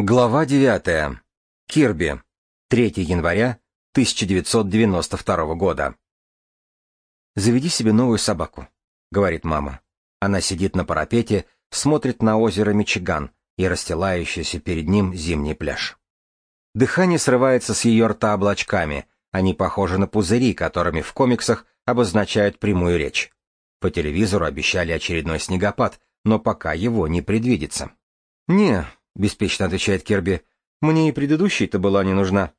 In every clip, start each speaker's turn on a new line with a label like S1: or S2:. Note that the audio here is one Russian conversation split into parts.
S1: Глава 9. Кирби. 3 января 1992 года. «Заведи себе новую собаку», — говорит мама. Она сидит на парапете, смотрит на озеро Мичиган и расстилающийся перед ним зимний пляж. Дыхание срывается с ее рта облачками, они похожи на пузыри, которыми в комиксах обозначают прямую речь. По телевизору обещали очередной снегопад, но пока его не предвидится. «Не, беспечно отвечает Керби. Мне и предыдущей-то была не нужна.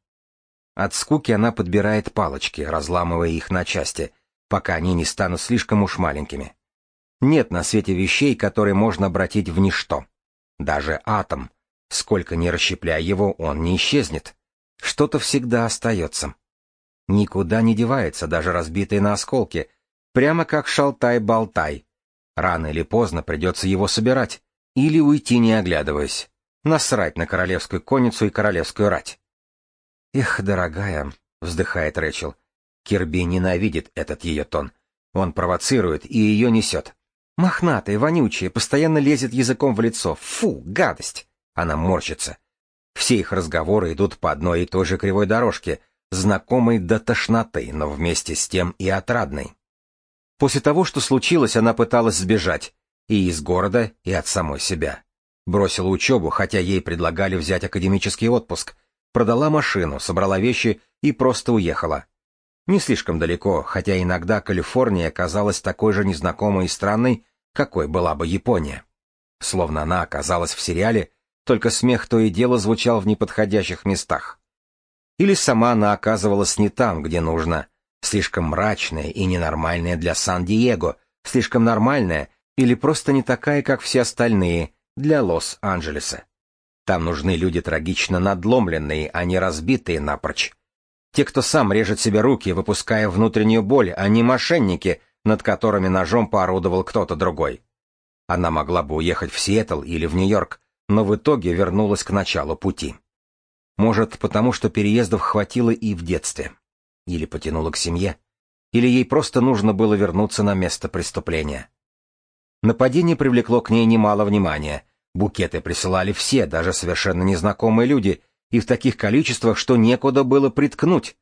S1: От скуки она подбирает палочки, разламывая их на части, пока они не станут слишком уж маленькими. Нет на свете вещей, которые можно обратить в ничто. Даже атом. Сколько ни расщепляя его, он не исчезнет. Что-то всегда остается. Никуда не девается, даже разбитый на осколки, прямо как шалтай-болтай. Рано или поздно придется его собирать, или уйти не оглядываясь. Насрать на королевскую конницу и королевскую рать. «Эх, дорогая», — вздыхает Рэчел, — Кирби ненавидит этот ее тон. Он провоцирует и ее несет. Мохнатая, вонючая, постоянно лезет языком в лицо. Фу, гадость! Она морщится. Все их разговоры идут по одной и той же кривой дорожке, знакомой до тошноты, но вместе с тем и отрадной. После того, что случилось, она пыталась сбежать. И из города, и от самой себя. Бросила учебу, хотя ей предлагали взять академический отпуск. Продала машину, собрала вещи и просто уехала. Не слишком далеко, хотя иногда Калифорния казалась такой же незнакомой и странной, какой была бы Япония. Словно она оказалась в сериале, только смех то и дело звучал в неподходящих местах. Или сама она оказывалась не там, где нужно, слишком мрачная и ненормальная для Сан-Диего, слишком нормальная или просто не такая, как все остальные, для Лос-Анджелеса. Там нужны люди трагично надломленные, а не разбитые напрочь. Те, кто сам режет себе руки, выпуская внутреннюю боль, а не мошенники, над которыми ножом поорудовал кто-то другой. Она могла бы уехать в Сиэтл или в Нью-Йорк, но в итоге вернулась к началу пути. Может, потому что переездов хватило и в детстве. Или потянула к семье. Или ей просто нужно было вернуться на место преступления. Нападение привлекло к ней немало внимания, Букеты присылали все, даже совершенно незнакомые люди, и в таких количествах, что некуда было приткнуть.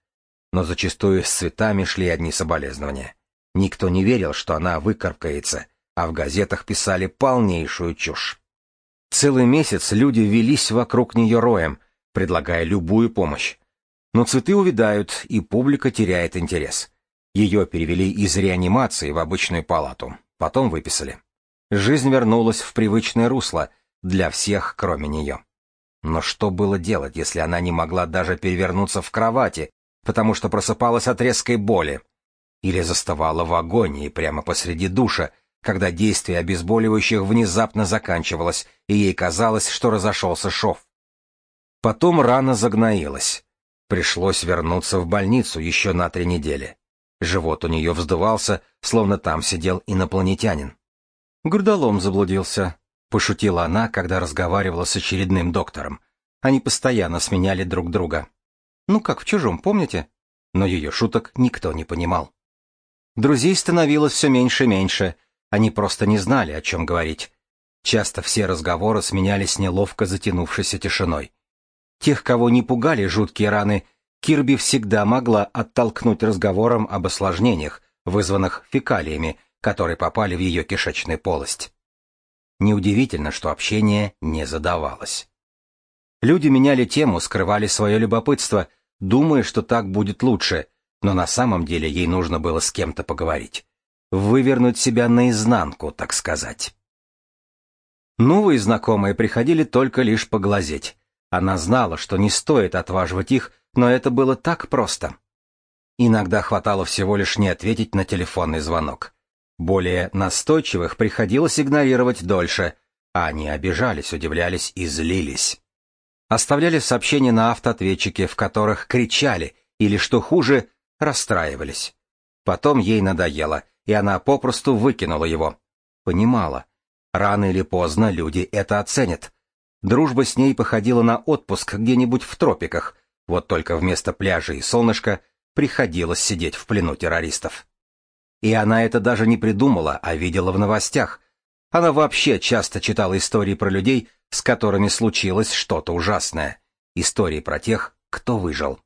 S1: Но зачастую с цветами шли одни соболезнования. Никто не верил, что она выкаркается, а в газетах писали полнейшую чушь. Целый месяц люди велись вокруг нее роем, предлагая любую помощь. Но цветы увядают, и публика теряет интерес. Ее перевели из реанимации в обычную палату, потом выписали. Жизнь вернулась в привычное русло, для всех, кроме нее. Но что было делать, если она не могла даже перевернуться в кровати, потому что просыпалась от резкой боли? Или заставала в агонии прямо посреди душа, когда действие обезболивающих внезапно заканчивалось, и ей казалось, что разошелся шов. Потом рана загноилась. Пришлось вернуться в больницу еще на три недели. Живот у нее вздувался, словно там сидел инопланетянин. Грудолом заблудился, пошутила она, когда разговаривала с очередным доктором. Они постоянно сменяли друг друга. Ну как в чужом, помните? Но ее шуток никто не понимал. Друзей становилось все меньше и меньше. Они просто не знали, о чем говорить. Часто все разговоры сменялись неловко затянувшейся тишиной. Тех, кого не пугали жуткие раны, Кирби всегда могла оттолкнуть разговором об осложнениях, вызванных фекалиями, которые попали в ее кишечную полость. Неудивительно, что общение не задавалось. Люди меняли тему, скрывали свое любопытство, думая, что так будет лучше, но на самом деле ей нужно было с кем-то поговорить. Вывернуть себя наизнанку, так сказать. Новые знакомые приходили только лишь поглазеть. Она знала, что не стоит отваживать их, но это было так просто. Иногда хватало всего лишь не ответить на телефонный звонок. Более настойчивых приходилось игнорировать дольше, а они обижались, удивлялись и злились. Оставляли сообщения на автоответчике, в которых кричали или, что хуже, расстраивались. Потом ей надоело, и она попросту выкинула его. Понимала. Рано или поздно люди это оценят. Дружба с ней походила на отпуск где-нибудь в тропиках, вот только вместо пляжа и солнышка приходилось сидеть в плену террористов. И она это даже не придумала, а видела в новостях. Она вообще часто читала истории про людей, с которыми случилось что-то ужасное. Истории про тех, кто выжил.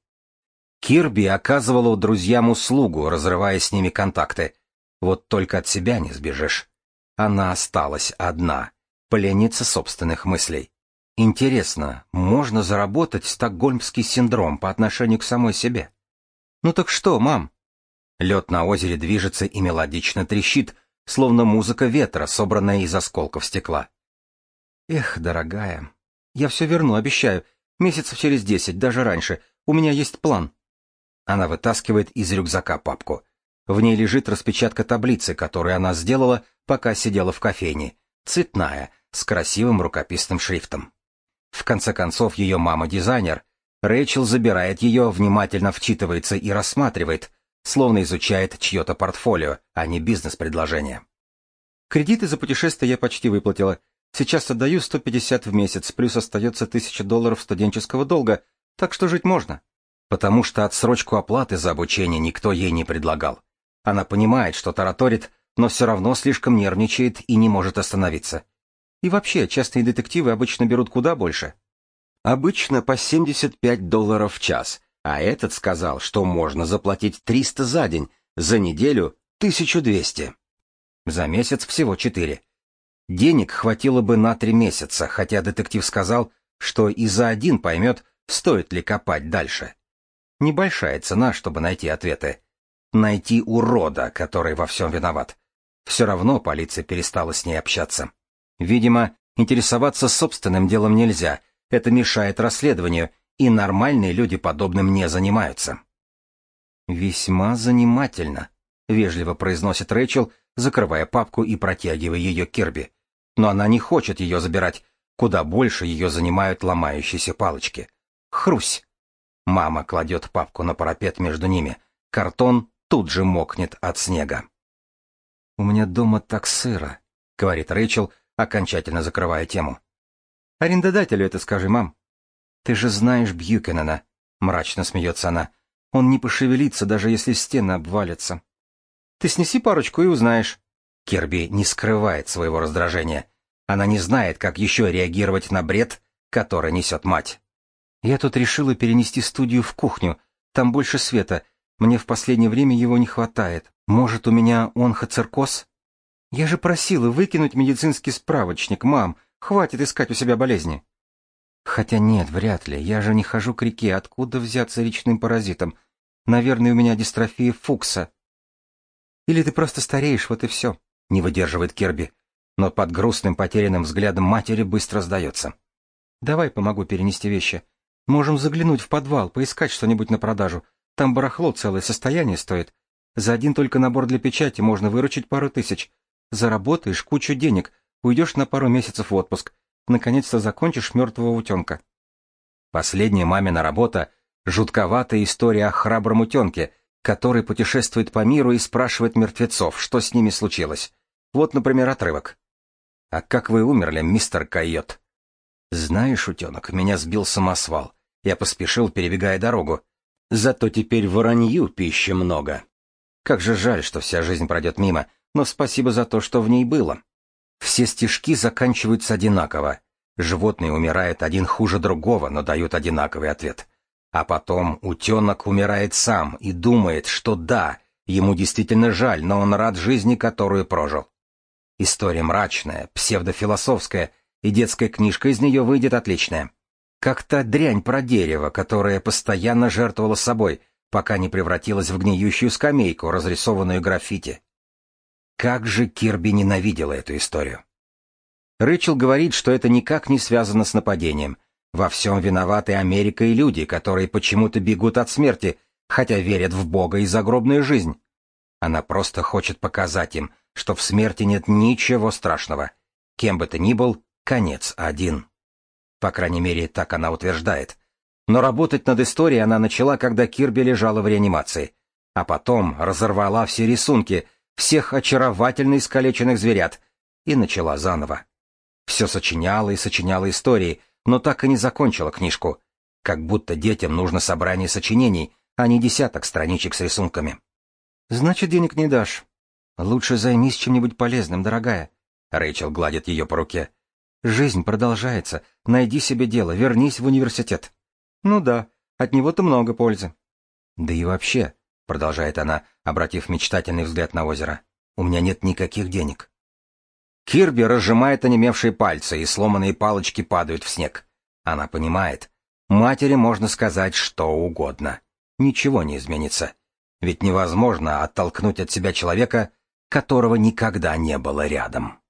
S1: Кирби оказывала друзьям услугу, разрывая с ними контакты. Вот только от себя не сбежишь. Она осталась одна, пленница собственных мыслей. Интересно, можно заработать стокгольмский синдром по отношению к самой себе? Ну так что, мам? Лед на озере движется и мелодично трещит, словно музыка ветра, собранная из осколков стекла. Эх, дорогая, я все верну, обещаю. Месяцев через десять, даже раньше. У меня есть план. Она вытаскивает из рюкзака папку. В ней лежит распечатка таблицы, которую она сделала, пока сидела в кофейне. Цветная, с красивым рукописным шрифтом. В конце концов, ее мама дизайнер. Рэйчел забирает ее, внимательно вчитывается и рассматривает, словно изучает чье-то портфолио, а не бизнес-предложение. Кредиты за путешествие я почти выплатила. Сейчас отдаю 150 в месяц, плюс остается 1000 долларов студенческого долга, так что жить можно потому что отсрочку оплаты за обучение никто ей не предлагал. Она понимает, что тараторит, но все равно слишком нервничает и не может остановиться. И вообще, частные детективы обычно берут куда больше. Обычно по 75 долларов в час, а этот сказал, что можно заплатить 300 за день, за неделю 1200. За месяц всего 4. Денег хватило бы на 3 месяца, хотя детектив сказал, что и за один поймет, стоит ли копать дальше. Небольшая цена, чтобы найти ответы. Найти урода, который во всем виноват. Все равно полиция перестала с ней общаться. Видимо, интересоваться собственным делом нельзя, это мешает расследованию, и нормальные люди подобным не занимаются. «Весьма занимательно», — вежливо произносит Рэйчел, закрывая папку и протягивая ее Кирби. Но она не хочет ее забирать, куда больше ее занимают ломающиеся палочки. Хрусь! Мама кладет папку на парапет между ними. Картон тут же мокнет от снега. «У меня дома так сыро», — говорит Рэйчел, окончательно закрывая тему. «Арендодателю это скажи, мам». «Ты же знаешь Бьюкенена», — мрачно смеется она. «Он не пошевелится, даже если стены обвалятся». «Ты снеси парочку и узнаешь». Кирби не скрывает своего раздражения. Она не знает, как еще реагировать на бред, который несет мать. Я тут решила перенести студию в кухню. Там больше света. Мне в последнее время его не хватает. Может, у меня онхоциркоз? Я же просила выкинуть медицинский справочник, мам. Хватит искать у себя болезни. Хотя нет, вряд ли. Я же не хожу к реке. Откуда взяться речным паразитом? Наверное, у меня дистрофия Фукса. Или ты просто стареешь, вот и все. Не выдерживает Керби. Но под грустным потерянным взглядом матери быстро сдается. Давай помогу перенести вещи. Можем заглянуть в подвал, поискать что-нибудь на продажу. Там барахло целое состояние стоит. За один только набор для печати можно выручить пару тысяч. Заработаешь кучу денег, уйдешь на пару месяцев в отпуск. Наконец-то закончишь мертвого утенка. Последняя мамина работа — жутковатая история о храбром утенке, который путешествует по миру и спрашивает мертвецов, что с ними случилось. Вот, например, отрывок. «А как вы умерли, мистер Койот?» «Знаешь, утенок, меня сбил самосвал. Я поспешил, перебегая дорогу. Зато теперь воронью пищи много. Как же жаль, что вся жизнь пройдет мимо, но спасибо за то, что в ней было. Все стишки заканчиваются одинаково. Животные умирают один хуже другого, но дают одинаковый ответ. А потом утенок умирает сам и думает, что да, ему действительно жаль, но он рад жизни, которую прожил. История мрачная, псевдофилософская — и детская книжка из нее выйдет отличная. Как та дрянь про дерево, которая постоянно жертвовала собой, пока не превратилась в гниющую скамейку, разрисованную граффити. Как же Кирби ненавидела эту историю. Рэйчел говорит, что это никак не связано с нападением. Во всем виноваты Америка и люди, которые почему-то бегут от смерти, хотя верят в Бога и загробную жизнь. Она просто хочет показать им, что в смерти нет ничего страшного. Кем бы ты ни был, Конец один. По крайней мере, так она утверждает. Но работать над историей она начала, когда Кирби лежала в реанимации. А потом разорвала все рисунки, всех очаровательно искалеченных зверят, и начала заново. Все сочиняла и сочиняла истории, но так и не закончила книжку. Как будто детям нужно собрание сочинений, а не десяток страничек с рисунками. «Значит, денег не дашь. Лучше займись чем-нибудь полезным, дорогая». Рэйчел гладит ее по руке. Жизнь продолжается. Найди себе дело, вернись в университет. Ну да, от него-то много пользы. Да и вообще, продолжает она, обратив мечтательный взгляд на озеро, у меня нет никаких денег. Кирби разжимает онемевшие пальцы, и сломанные палочки падают в снег. Она понимает. Матери можно сказать что угодно. Ничего не изменится. Ведь невозможно оттолкнуть от себя человека, которого никогда не было рядом.